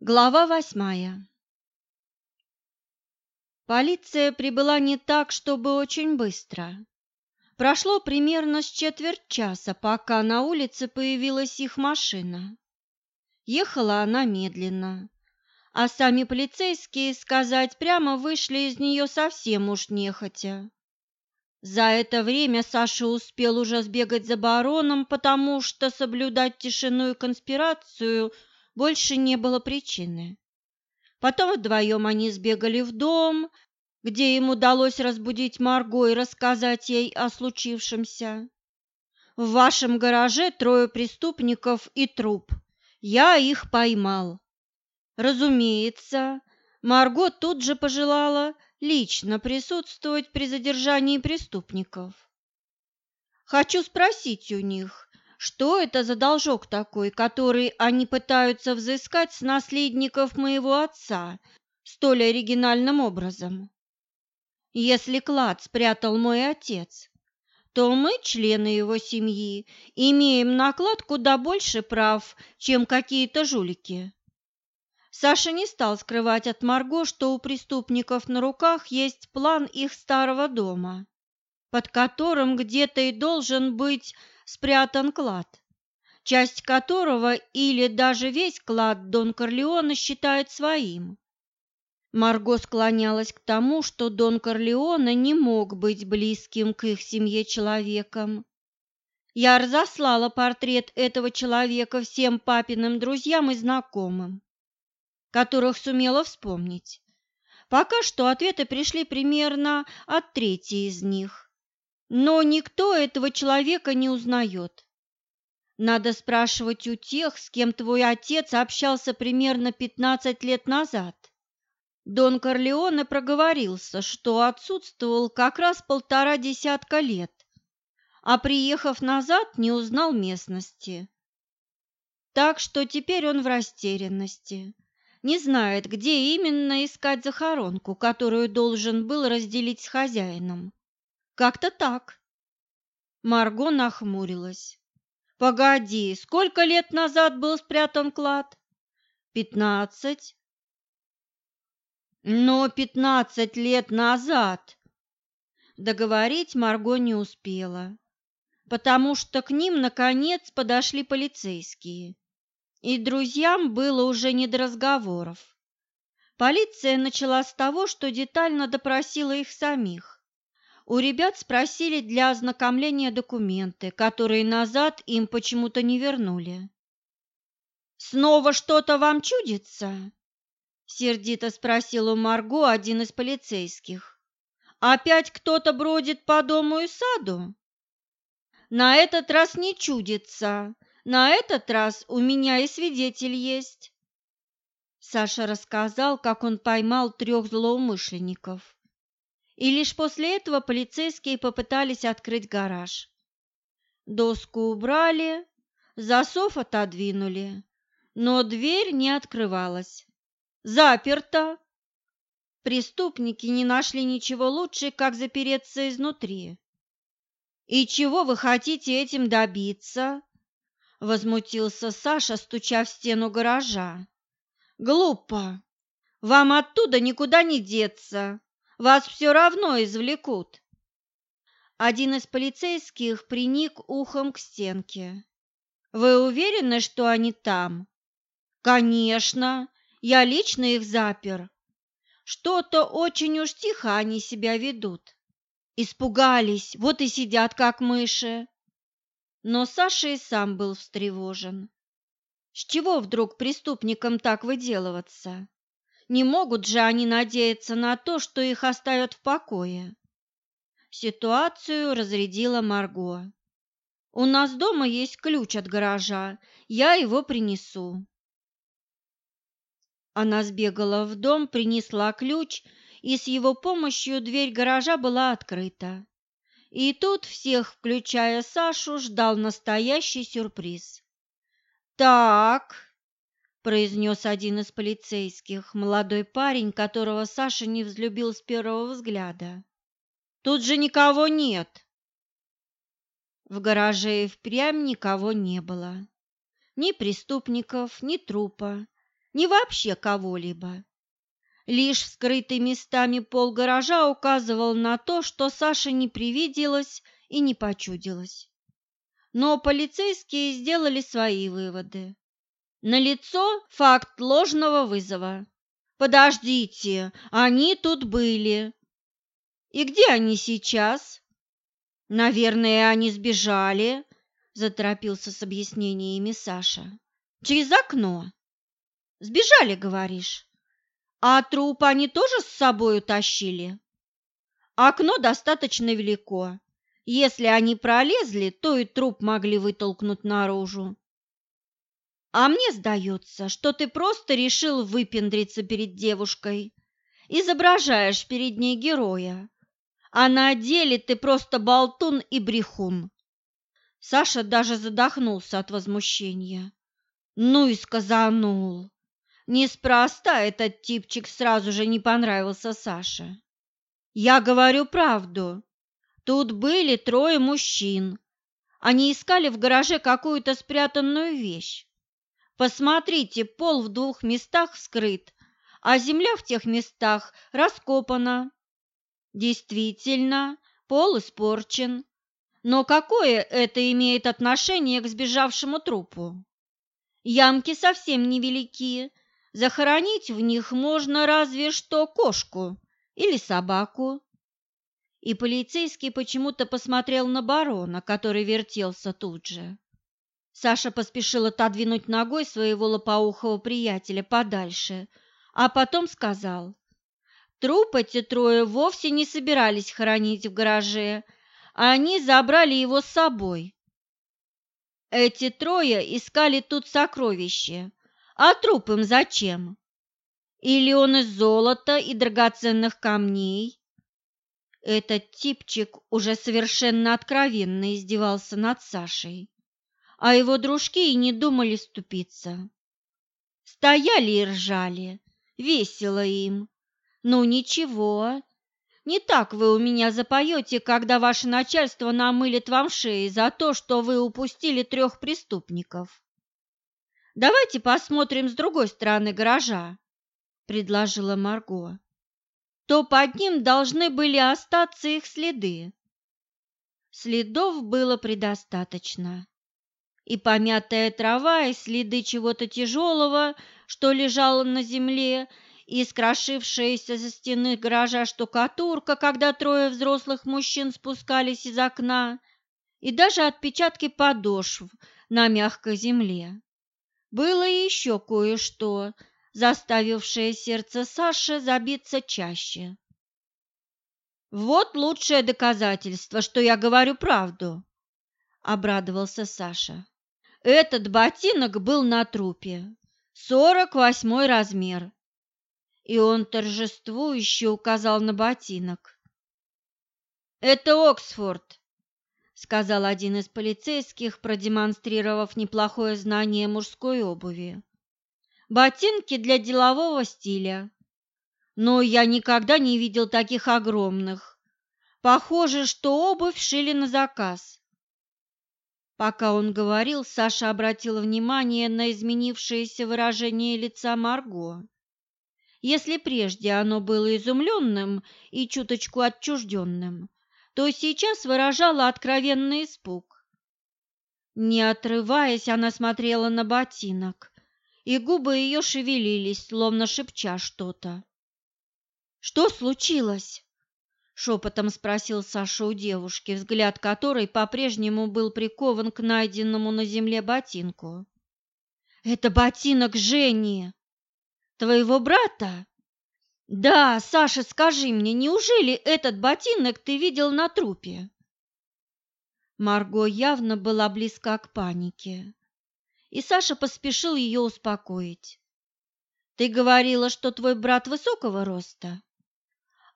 Глава восьмая Полиция прибыла не так, чтобы очень быстро. Прошло примерно с четверть часа, пока на улице появилась их машина. Ехала она медленно, а сами полицейские, сказать прямо, вышли из нее совсем уж нехотя. За это время Саша успел уже сбегать за бароном, потому что соблюдать тишину и конспирацию – больше не было причины. Потом вдвоем они сбегали в дом, где им удалось разбудить Марго и рассказать ей о случившемся. «В вашем гараже трое преступников и труп. Я их поймал». Разумеется, Марго тут же пожелала лично присутствовать при задержании преступников. «Хочу спросить у них, что это за должок такой, который они пытаются взыскать с наследников моего отца столь оригинальным образом? Если клад спрятал мой отец, то мы, члены его семьи, имеем на клад куда больше прав, чем какие-то жулики. Саша не стал скрывать от Марго, что у преступников на руках есть план их старого дома, под которым где-то и должен быть спрятан клад, часть которого или даже весь клад Дон Корлеона считает своим. Марго склонялась к тому, что Дон Корлеона не мог быть близким к их семье человеком. Я разослала портрет этого человека всем папиным друзьям и знакомым, которых сумела вспомнить. Пока что ответы пришли примерно от трети из них. Но никто этого человека не узнает. Надо спрашивать у тех, с кем твой отец общался примерно 15 лет назад. Дон Корлеоне проговорился, что отсутствовал как раз полтора десятка лет, а приехав назад, не узнал местности. Так что теперь он в растерянности, не знает, где именно искать захоронку, которую должен был разделить с хозяином. Как-то так. Марго нахмурилась. Погоди, сколько лет назад был спрятан клад? Пятнадцать. Но пятнадцать лет назад договорить Марго не успела, потому что к ним наконец подошли полицейские, и друзьям было уже не до разговоров. Полиция начала с того, что детально допросила их самих. У ребят спросили для ознакомления документы, которые назад им почему-то не вернули. «Снова что-то вам чудится?» – сердито спросил у Марго один из полицейских. «Опять кто-то бродит по дому и саду?» «На этот раз не чудится. На этот раз у меня и свидетель есть». Саша рассказал, как он поймал трех злоумышленников и лишь после этого полицейские попытались открыть гараж. Доску убрали, засов отодвинули, но дверь не открывалась. Заперто! Преступники не нашли ничего лучше, как запереться изнутри. «И чего вы хотите этим добиться?» – возмутился Саша, стуча в стену гаража. «Глупо! Вам оттуда никуда не деться!» Вас все равно извлекут. Один из полицейских приник ухом к стенке. Вы уверены, что они там? Конечно, я лично их запер. Что-то очень уж тихо они себя ведут. Испугались, вот и сидят как мыши. Но Саша и сам был встревожен. С чего вдруг преступникам так выделываться? Не могут же они надеяться на то, что их оставят в покое. Ситуацию разрядила Марго. У нас дома есть ключ от гаража, я его принесу. Она сбегала в дом, принесла ключ, и с его помощью дверь гаража была открыта. И тут всех, включая Сашу, ждал настоящий сюрприз. «Так», произнес один из полицейских, молодой парень, которого Саша не взлюбил с первого взгляда. «Тут же никого нет!» В гараже и впрямь никого не было. Ни преступников, ни трупа, ни вообще кого-либо. Лишь скрытый местами пол гаража указывал на то, что Саше не привиделось и не почудилось. Но полицейские сделали свои выводы. Налицо факт ложного вызова. Подождите, они тут были. И где они сейчас? Наверное, они сбежали, заторопился с объяснениями Саша. Через окно. Сбежали, говоришь? А труп они тоже с собой утащили? Окно достаточно велико. Если они пролезли, то и труп могли вытолкнуть наружу. А мне сдается, что ты просто решил выпендриться перед девушкой. Изображаешь перед ней героя. А на деле ты просто болтун и брехун. Саша даже задохнулся от возмущения. Ну и сказанул. Неспроста этот типчик сразу же не понравился Саше. Я говорю правду. Тут были трое мужчин. Они искали в гараже какую-то спрятанную вещь. Посмотрите, пол в двух местах вскрыт, а земля в тех местах раскопана. Действительно, пол испорчен. Но какое это имеет отношение к сбежавшему трупу? Ямки совсем невелики, Захоронить в них можно разве что кошку или собаку. И полицейский почему-то посмотрел на барона, который вертелся тут же. Саша поспешил отодвинуть ногой своего лопоухого приятеля подальше, а потом сказал, «Труп эти трое вовсе не собирались хоронить в гараже, а они забрали его с собой. Эти трое искали тут сокровище, а труп им зачем? Или он из золота и драгоценных камней? Этот типчик уже совершенно откровенно издевался над Сашей, а его дружки и не думали ступиться. Стояли и ржали, весело им. Ну ничего, не так вы у меня запоете, когда ваше начальство намылит вам шеи за то, что вы упустили трех преступников. Давайте посмотрим с другой стороны гаража, предложила Марго. То под ним должны были остаться их следы. Следов было предостаточно. И помятая трава, и следы чего-то тяжелого, что лежало на земле, и скрошившаяся со стены гаража штукатурка, когда трое взрослых мужчин спускались из окна, и даже отпечатки подошв на мягкой земле. Было еще кое-что, заставившее сердце Саши забиться чаще. «Вот лучшее доказательство, что я говорю правду», — обрадовался Саша. «Этот ботинок был на трупе, сорок восьмой размер». И он торжествующе указал на ботинок. «Это Оксфорд, сказал один из полицейских, продемонстрировав неплохое знание мужской обуви. Ботинки для делового стиля. Но я никогда не видел таких огромных. Похоже, что обувь шили на заказ. Пока он говорил, Саша обратила внимание на изменившееся выражение лица Марго. Если прежде оно было изумленным и чуточку отчужденным, то сейчас выражала откровенный испуг. Не отрываясь, она смотрела на ботинок, и губы ее шевелились, словно шепча что-то. «Что случилось?» — шепотом спросил Саша у девушки, взгляд которой по-прежнему был прикован к найденному на земле ботинку. «Это ботинок Жени, твоего брата?» Да, Саша, скажи мне, неужели этот ботинок ты видел на трупе? Марго явно была близка к панике, и Саша поспешил ее успокоить. Ты говорила, что твой брат высокого роста,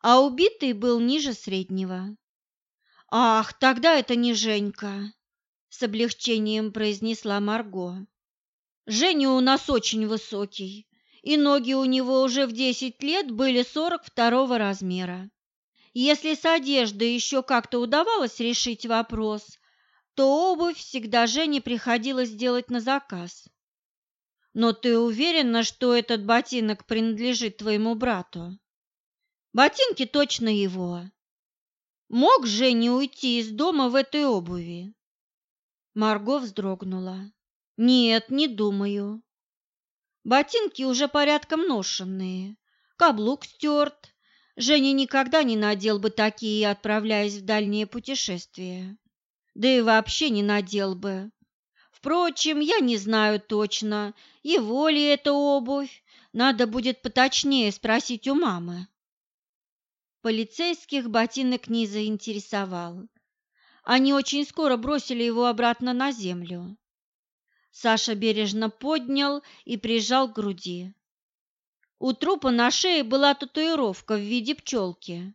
а убитый был ниже среднего. Ах, тогда это не Женька, с облегчением произнесла Марго. Женя у нас очень высокий, и ноги у него уже в 10 лет были 42 размера. Если с одеждой еще как-то удавалось решить вопрос, то обувь всегда Жене приходилось делать на заказ. Но ты уверена, что этот ботинок принадлежит твоему брату? Ботинки точно его. Мог же не уйти из дома в этой обуви? Марго вздрогнула. Нет, не думаю. Ботинки уже порядком ношенные, каблук стерт. Женя никогда не надел бы такие, отправляясь в дальние путешествия. Да и вообще не надел бы. Впрочем, я не знаю точно, его ли это обувь. Надо будет поточнее спросить у мамы. Полицейских ботинок не заинтересовал. Они очень скоро бросили его обратно на землю. Саша бережно поднял и прижал к груди. У трупа на шее была татуировка в виде пчелки.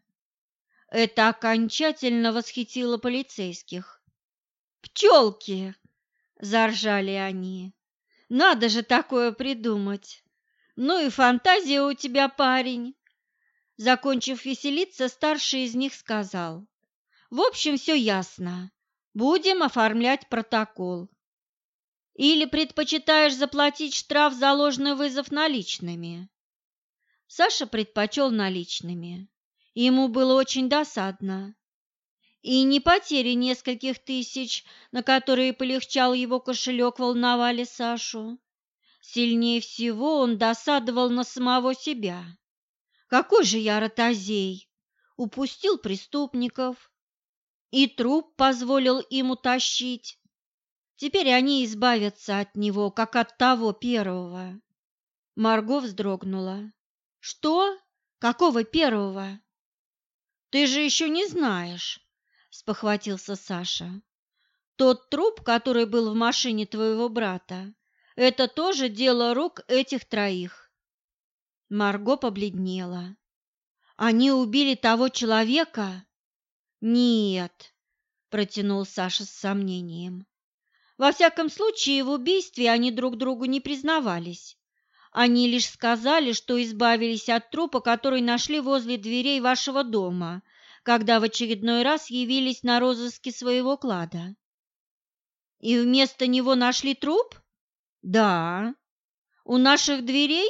Это окончательно восхитило полицейских. «Пчелки!» – заржали они. «Надо же такое придумать! Ну и фантазия у тебя, парень!» Закончив веселиться, старший из них сказал. «В общем, все ясно. Будем оформлять протокол. Или предпочитаешь заплатить штраф за ложный вызов наличными?» Саша предпочел наличными. Ему было очень досадно. И не потери нескольких тысяч, на которые полегчал его кошелек, волновали Сашу. Сильнее всего он досадовал на самого себя. Какой же я ротозей! Упустил преступников. И труп позволил им утащить. Теперь они избавятся от него, как от того первого. Марго вздрогнула. Что? Какого первого? Ты же еще не знаешь, спохватился Саша. Тот труп, который был в машине твоего брата, это тоже дело рук этих троих. Марго побледнела. Они убили того человека? Нет, протянул Саша с сомнением. Во всяком случае, в убийстве они друг другу не признавались. Они лишь сказали, что избавились от трупа, который нашли возле дверей вашего дома, когда в очередной раз явились на розыске своего клада. И вместо него нашли труп? Да. У наших дверей?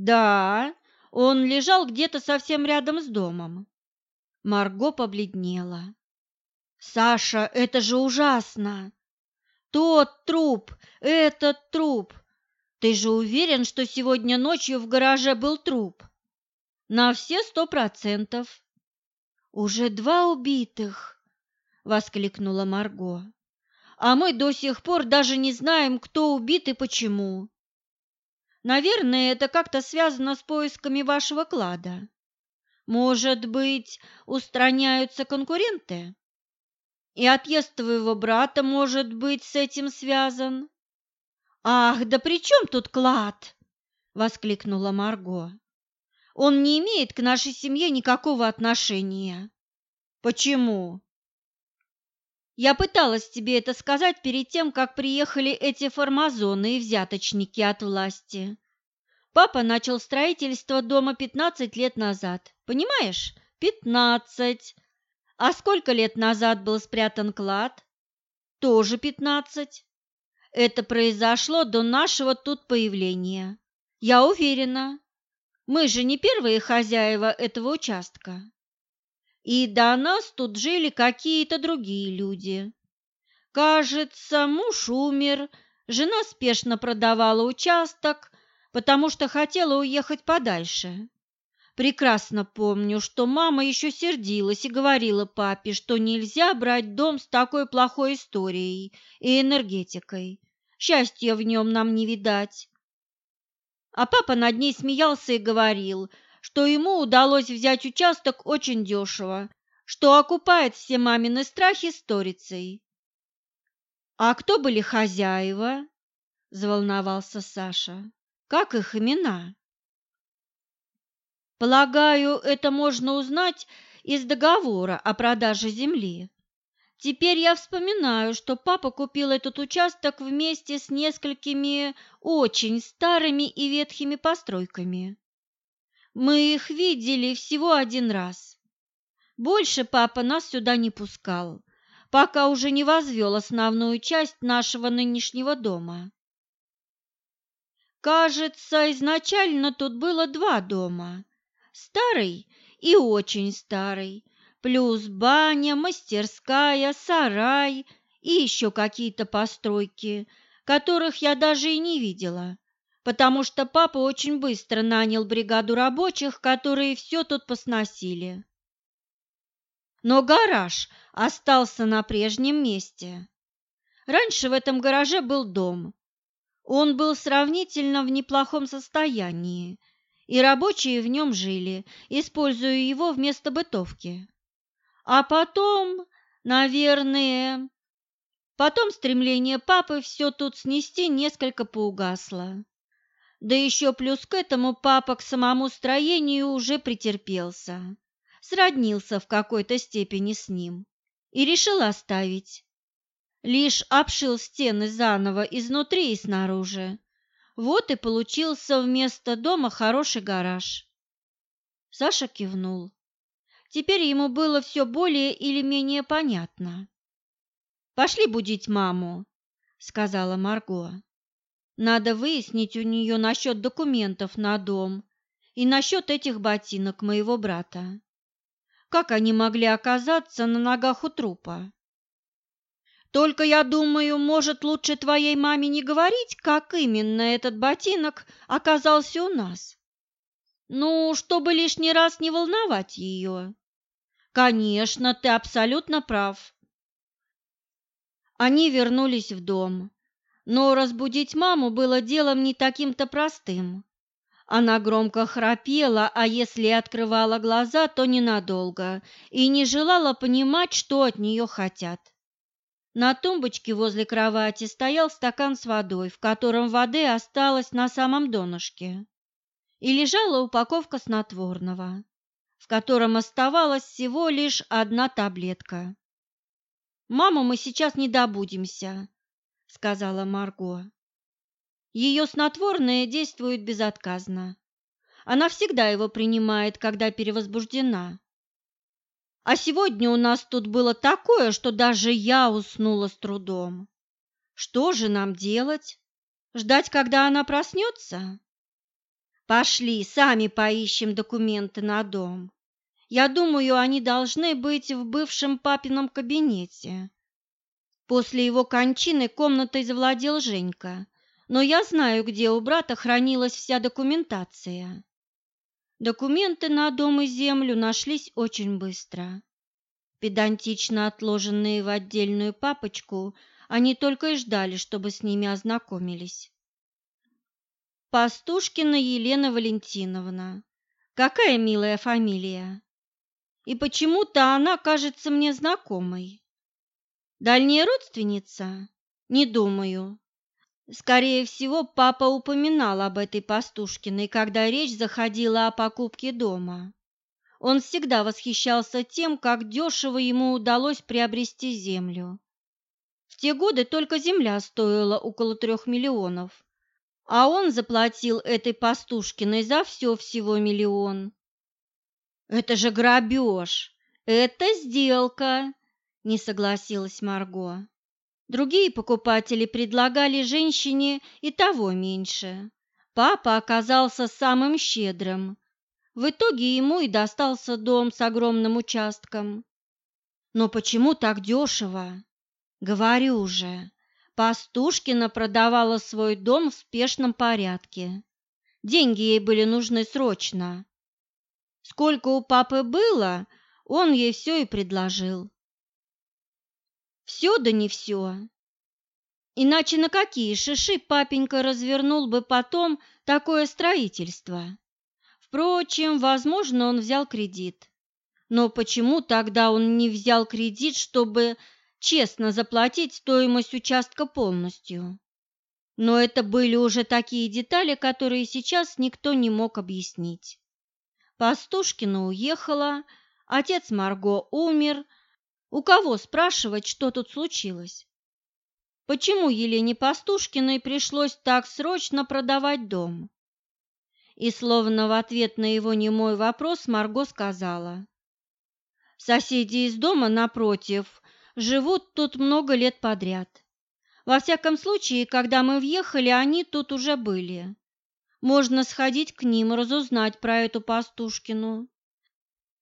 Да. Он лежал где-то совсем рядом с домом. Марго побледнела. Саша, это же ужасно. Тот труп, этот труп. Ты же уверен, что сегодня ночью в гараже был труп? На все сто процентов. Уже два убитых, воскликнула Марго. А мы до сих пор даже не знаем, кто убит и почему. Наверное, это как-то связано с поисками вашего клада. Может быть, устраняются конкуренты? И отъезд твоего брата, может быть, с этим связан? «Ах, да при чем тут клад?» – воскликнула Марго. «Он не имеет к нашей семье никакого отношения». «Почему?» «Я пыталась тебе это сказать перед тем, как приехали эти формазоны и взяточники от власти. Папа начал строительство дома 15 лет назад. Понимаешь? 15. А сколько лет назад был спрятан клад? Тоже 15. Это произошло до нашего тут появления. Я уверена. Мы же не первые хозяева этого участка. И до нас тут жили какие-то другие люди. Кажется, муж умер, жена спешно продавала участок, потому что хотела уехать подальше. Прекрасно помню, что мама еще сердилась и говорила папе, что нельзя брать дом с такой плохой историей и энергетикой. Счастья в нем нам не видать. А папа над ней смеялся и говорил, что ему удалось взять участок очень дешево, что окупает все мамины страхи сторицей. «А кто были хозяева?» – заволновался Саша. «Как их имена?» Полагаю, это можно узнать из договора о продаже земли. Теперь я вспоминаю, что папа купил этот участок вместе с несколькими очень старыми и ветхими постройками. Мы их видели всего один раз. Больше папа нас сюда не пускал, пока уже не возвел основную часть нашего нынешнего дома. Кажется, изначально тут было два дома. Старый и очень старый, плюс баня, мастерская, сарай и еще какие-то постройки, которых я даже и не видела, потому что папа очень быстро нанял бригаду рабочих, которые все тут посносили. Но гараж остался на прежнем месте. Раньше в этом гараже был дом. Он был сравнительно в неплохом состоянии, и рабочие в нем жили, используя его вместо бытовки. А потом, наверное, потом стремление папы все тут снести несколько поугасло. Да еще плюс к этому папа к самому строению уже претерпелся, сроднился в какой-то степени с ним и решил оставить. Лишь обшил стены заново изнутри и снаружи. Вот и получился вместо дома хороший гараж. Саша кивнул. Теперь ему было все более или менее понятно. «Пошли будить маму», — сказала Марго. «Надо выяснить у нее насчет документов на дом и насчет этих ботинок моего брата. Как они могли оказаться на ногах у трупа?» Только я думаю, может, лучше твоей маме не говорить, как именно этот ботинок оказался у нас. Ну, чтобы лишний раз не волновать ее. Конечно, ты абсолютно прав. Они вернулись в дом, но разбудить маму было делом не таким-то простым. Она громко храпела, а если открывала глаза, то ненадолго, и не желала понимать, что от нее хотят. На тумбочке возле кровати стоял стакан с водой, в котором воды осталось на самом донышке, и лежала упаковка снотворного в котором оставалась всего лишь одна таблетка. «Маму мы сейчас не добудемся», — сказала Марго. «Ее снотворное действует безотказно. Она всегда его принимает, когда перевозбуждена. А сегодня у нас тут было такое, что даже я уснула с трудом. Что же нам делать? Ждать, когда она проснется?» Пошли, сами поищем документы на дом. Я думаю, они должны быть в бывшем папином кабинете. После его кончины комнатой завладел Женька, но я знаю, где у брата хранилась вся документация. Документы на дом и землю нашлись очень быстро. Педантично отложенные в отдельную папочку, они только и ждали, чтобы с ними ознакомились. Пастушкина Елена Валентиновна. Какая милая фамилия. И почему-то она кажется мне знакомой. Дальняя родственница? Не думаю. Скорее всего, папа упоминал об этой Пастушкиной, когда речь заходила о покупке дома. Он всегда восхищался тем, как дешево ему удалось приобрести землю. В те годы только земля стоила около трех миллионов, а он заплатил этой пастушкиной за все всего миллион. Это же грабеж, это сделка, не согласилась Марго. Другие покупатели предлагали женщине и того меньше. Папа оказался самым щедрым. В итоге ему и достался дом с огромным участком. Но почему так дешево? Говорю же, Пастушкина продавала свой дом в спешном порядке. Деньги ей были нужны срочно. Сколько у папы было, он ей все и предложил. Все да не все. Иначе на какие шиши папенька развернул бы потом такое строительство? Впрочем, возможно, он взял кредит. Но почему тогда он не взял кредит, чтобы честно заплатить стоимость участка полностью. Но это были уже такие детали, которые сейчас никто не мог объяснить. Пастушкина уехала, отец Марго умер. У кого спрашивать, что тут случилось? Почему Елене Пастушкиной пришлось так срочно продавать дом? И словно в ответ на его немой вопрос Марго сказала. Соседи из дома напротив живут тут много лет подряд. Во всяком случае, когда мы въехали, они тут уже были. Можно сходить к ним, разузнать про эту пастушкину.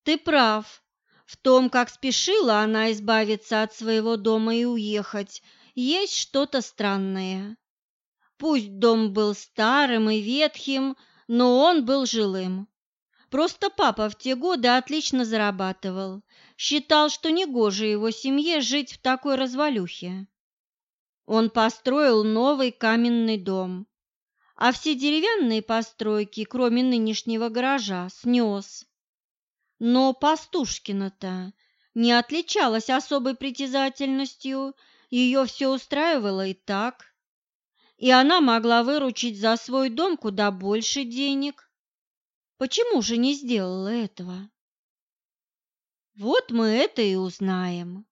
Ты прав. В том, как спешила она избавиться от своего дома и уехать, есть что-то странное. Пусть дом был старым и ветхим, но он был жилым. Просто папа в те годы отлично зарабатывал, считал, что негоже его семье жить в такой развалюхе. Он построил новый каменный дом, а все деревянные постройки, кроме нынешнего гаража, снес. Но Пастушкина-то не отличалась особой притязательностью, ее все устраивало и так. И она могла выручить за свой дом куда больше денег. Почему же не сделала этого? Вот мы это и узнаем.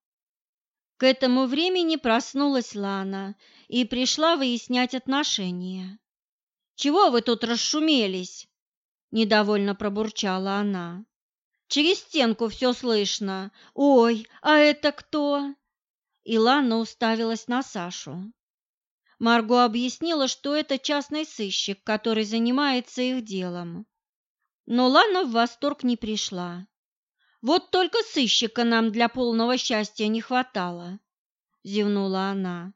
К этому времени проснулась Лана и пришла выяснять отношения. «Чего вы тут расшумелись?» – недовольно пробурчала она. «Через стенку все слышно. Ой, а это кто?» И Лана уставилась на Сашу. Марго объяснила, что это частный сыщик, который занимается их делом. Но Лана в восторг не пришла. «Вот только сыщика нам для полного счастья не хватало», — зевнула она.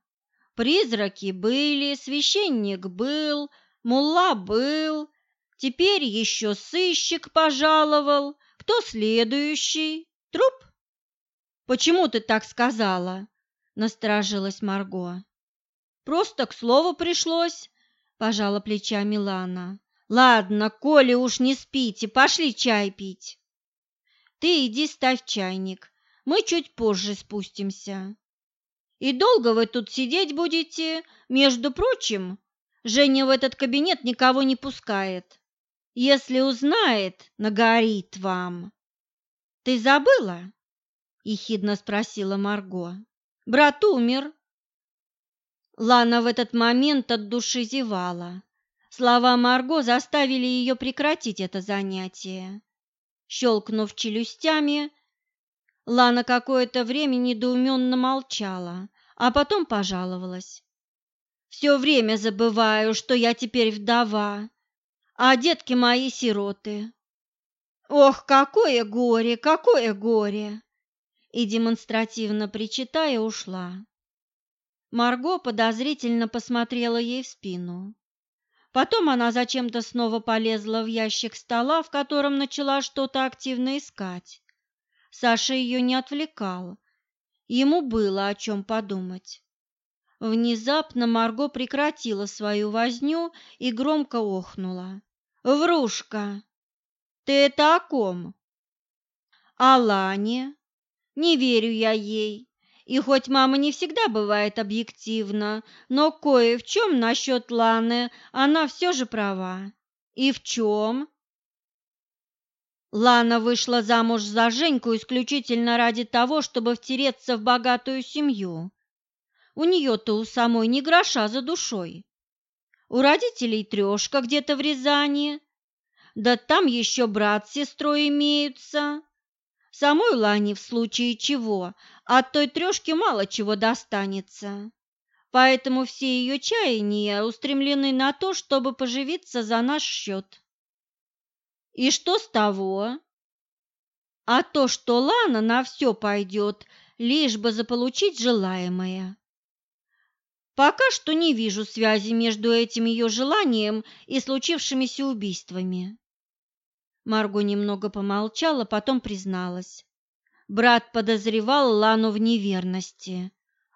«Призраки были, священник был, Мулла был, теперь еще сыщик пожаловал. Кто следующий? Труп? Почему ты так сказала? Насторожилась Марго. Просто к слову пришлось, пожала плечами Лана. Ладно, коли уж не спите, пошли чай пить. Ты иди ставь чайник, мы чуть позже спустимся. И долго вы тут сидеть будете? Между прочим, Женя в этот кабинет никого не пускает. Если узнает, нагорит вам. Ты забыла? ехидно спросила Марго. Брат умер. Лана в этот момент от души зевала. Слова Марго заставили ее прекратить это занятие. Щелкнув челюстями, Лана какое-то время недоуменно молчала, а потом пожаловалась. Все время забываю, что я теперь вдова, а детки мои сироты. Ох, какое горе, какое горе! И демонстративно причитая ушла. Марго подозрительно посмотрела ей в спину. Потом она зачем-то снова полезла в ящик стола, в котором начала что-то активно искать. Саша ее не отвлекал. Ему было о чем подумать. Внезапно Марго прекратила свою возню и громко охнула. «Врушка! Ты это о ком?» «О Лане. Не верю я ей. И хоть мама не всегда бывает объективна, но кое в чем насчет Ланы она все же права. И в чем?» Лана вышла замуж за Женьку исключительно ради того, чтобы втереться в богатую семью. У нее-то у самой ни гроша за душой. У родителей трешка где-то в Рязани. Да там еще брат с сестрой имеются. Самой Лане в случае чего от той трешки мало чего достанется. Поэтому все ее чаяния устремлены на то, чтобы поживиться за наш счет. И что с того? А то, что Лана на все пойдет, лишь бы заполучить желаемое. Пока что не вижу связи между этим ее желанием и случившимися убийствами. Марго немного помолчала, потом призналась. Брат подозревал Лану в неверности.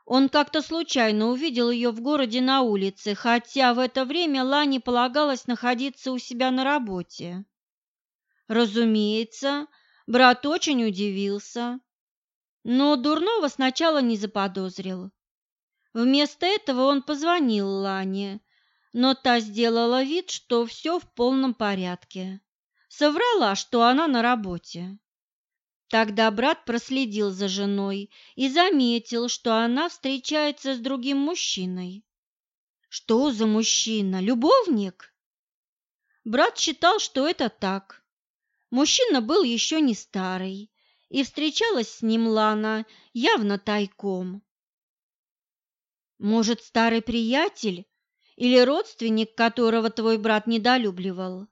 Он как-то случайно увидел ее в городе на улице, хотя в это время Лане полагалось находиться у себя на работе. Разумеется, брат очень удивился, но дурного сначала не заподозрил. Вместо этого он позвонил Лане, но та сделала вид, что все в полном порядке. Соврала, что она на работе. Тогда брат проследил за женой и заметил, что она встречается с другим мужчиной. Что за мужчина? Любовник? Брат считал, что это так. Мужчина был еще не старый, и встречалась с ним Лана явно тайком. Может, старый приятель или родственник, которого твой брат недолюбливал?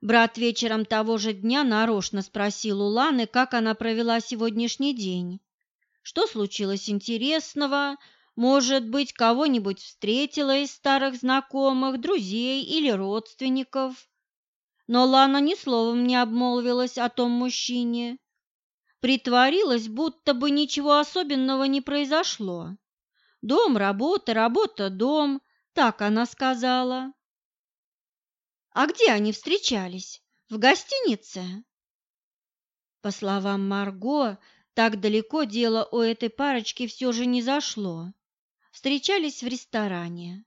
Брат вечером того же дня нарочно спросил у Ланы, как она провела сегодняшний день. Что случилось интересного? Может быть, кого-нибудь встретила из старых знакомых, друзей или родственников? Но Лана ни словом не обмолвилась о том мужчине. Притворилась, будто бы ничего особенного не произошло. Дом, работа, работа, дом, так она сказала. А где они встречались? В гостинице? По словам Марго, так далеко дело у этой парочки все же не зашло. Встречались в ресторане.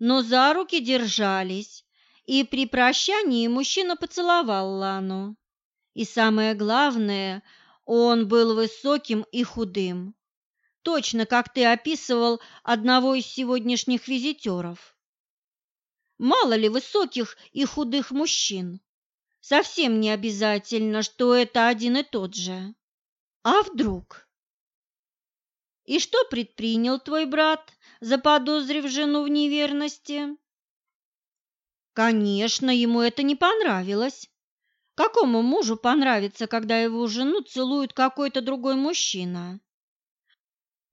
Но за руки держались, и при прощании мужчина поцеловал Лану. И самое главное, он был высоким и худым. Точно, как ты описывал одного из сегодняшних визитеров. Мало ли высоких и худых мужчин. Совсем не обязательно, что это один и тот же. А вдруг? И что предпринял твой брат, заподозрив жену в неверности? Конечно, ему это не понравилось. Какому мужу понравится, когда его жену целует какой-то другой мужчина?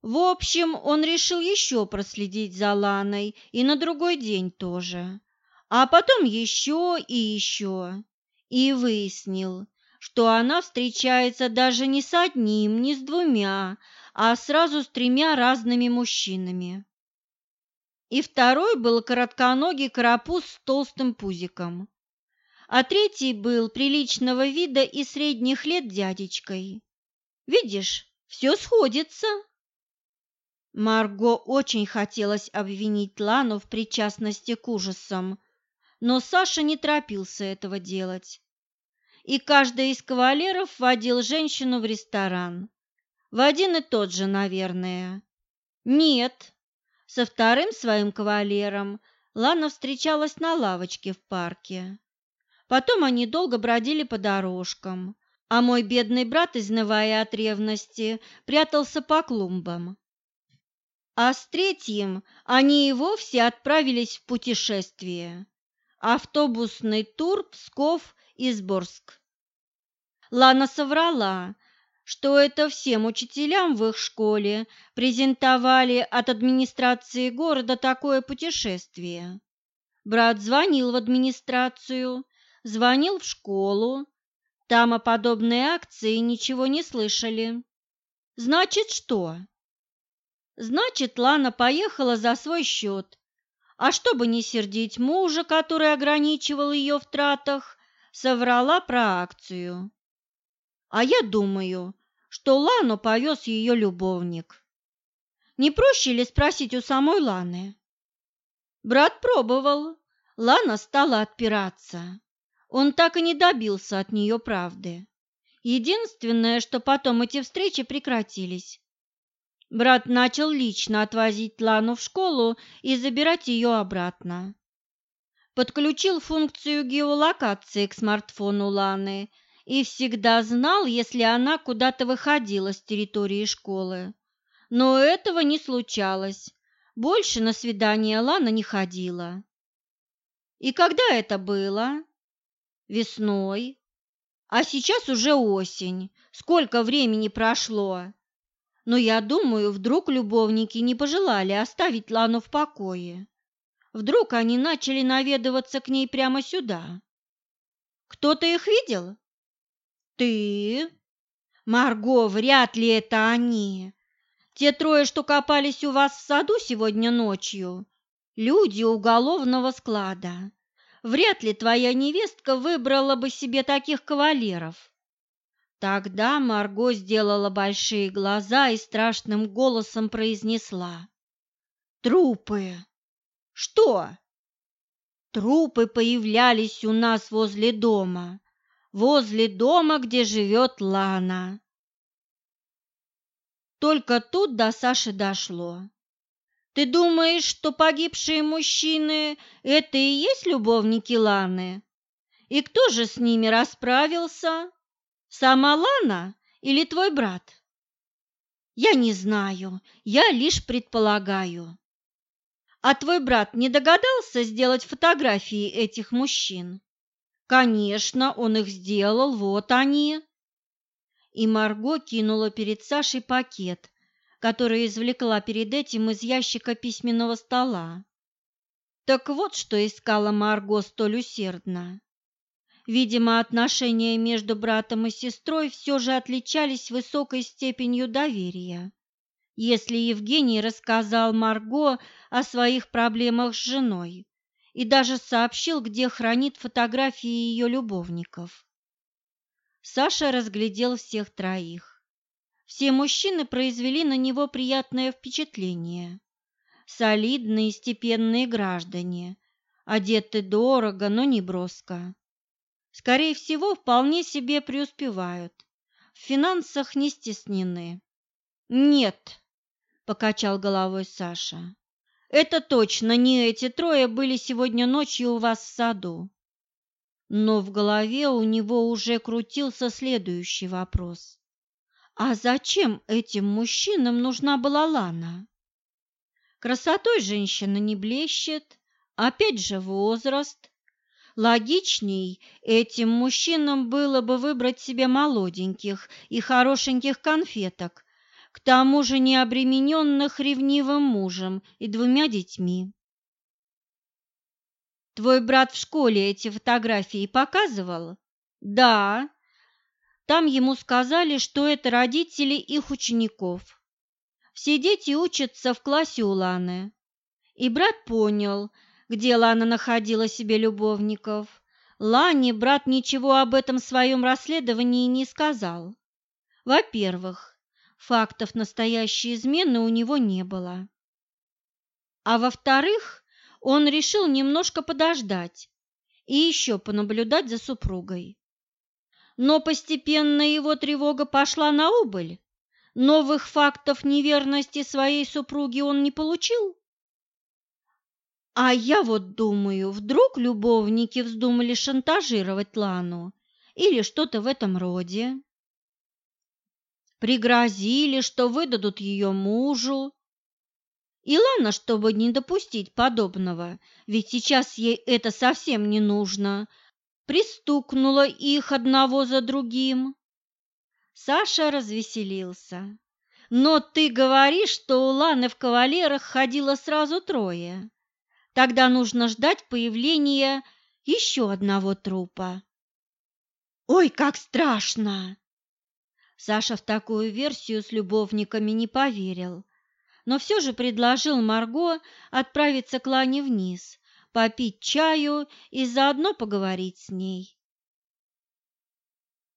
В общем, он решил еще проследить за Ланой и на другой день тоже, а потом еще и еще, и выяснил, что она встречается даже не с одним, не с двумя, а сразу с тремя разными мужчинами. И второй был коротконогий карапуз с толстым пузиком, а третий был приличного вида и средних лет дядечкой. Видишь, все сходится. Марго очень хотелось обвинить Лану в причастности к ужасам, но Саша не торопился этого делать. И каждый из кавалеров водил женщину в ресторан. В один и тот же, наверное. Нет, со вторым своим кавалером Лана встречалась на лавочке в парке. Потом они долго бродили по дорожкам, а мой бедный брат, изнывая от ревности, прятался по клумбам а с третьим они и вовсе отправились в путешествие. Автобусный тур Псков-Изборск. Лана соврала, что это всем учителям в их школе презентовали от администрации города такое путешествие. Брат звонил в администрацию, звонил в школу, там о подобной акции ничего не слышали. Значит, что? Значит, Лана поехала за свой счет. А чтобы не сердить мужа, который ограничивал ее в тратах, соврала про акцию. А я думаю, что Лану повез ее любовник. Не проще ли спросить у самой Ланы? Брат пробовал. Лана стала отпираться. Он так и не добился от нее правды. Единственное, что потом эти встречи прекратились. Брат начал лично отвозить Лану в школу и забирать ее обратно. Подключил функцию геолокации к смартфону Ланы и всегда знал, если она куда-то выходила с территории школы. Но этого не случалось. Больше на свидание Лана не ходила. И когда это было? Весной. А сейчас уже осень. Сколько времени прошло? Но я думаю, вдруг любовники не пожелали оставить Лану в покое. Вдруг они начали наведываться к ней прямо сюда. Кто-то их видел? Ты? Марго, вряд ли это они. Те трое, что копались у вас в саду сегодня ночью, люди уголовного склада. Вряд ли твоя невестка выбрала бы себе таких кавалеров. Тогда Марго сделала большие глаза и страшным голосом произнесла. «Трупы!» «Что?» «Трупы появлялись у нас возле дома, возле дома, где живет Лана». Только тут до Саши дошло. «Ты думаешь, что погибшие мужчины – это и есть любовники Ланы? И кто же с ними расправился?» Сама Лана или твой брат? Я не знаю, я лишь предполагаю. А твой брат не догадался сделать фотографии этих мужчин? Конечно, он их сделал, вот они. И Марго кинула перед Сашей пакет, который извлекла перед этим из ящика письменного стола. Так вот, что искала Марго столь усердно. Видимо, отношения между братом и сестрой все же отличались высокой степенью доверия. Если Евгений рассказал Марго о своих проблемах с женой и даже сообщил, где хранит фотографии ее любовников. Саша разглядел всех троих. Все мужчины произвели на него приятное впечатление. Солидные степенные граждане, одеты дорого, но не броско скорее всего, вполне себе преуспевают. В финансах не стеснены. Нет, покачал головой Саша. Это точно не эти трое были сегодня ночью у вас в саду. Но в голове у него уже крутился следующий вопрос. А зачем этим мужчинам нужна была Лана? Красотой женщина не блещет, опять же возраст, Логичней этим мужчинам было бы выбрать себе молоденьких и хорошеньких конфеток, к тому же не обремененных ревнивым мужем и двумя детьми. Твой брат в школе эти фотографии показывал? Да. Там ему сказали, что это родители их учеников. Все дети учатся в классе у Ланы. И брат понял, где Лана находила себе любовников. Лане брат ничего об этом своем расследовании не сказал. Во-первых, фактов настоящей измены у него не было. А во-вторых, он решил немножко подождать и еще понаблюдать за супругой. Но постепенно его тревога пошла на убыль. Новых фактов неверности своей супруги он не получил. А я вот думаю, вдруг любовники вздумали шантажировать Лану или что-то в этом роде. Пригрозили, что выдадут ее мужу. И Лана, чтобы не допустить подобного, ведь сейчас ей это совсем не нужно, пристукнула их одного за другим. Саша развеселился. «Но ты говоришь, что у Ланы в кавалерах ходило сразу трое. Тогда нужно ждать появления еще одного трупа. Ой, как страшно! Саша в такую версию с любовниками не поверил, но все же предложил Марго отправиться к Лане вниз, попить чаю и заодно поговорить с ней.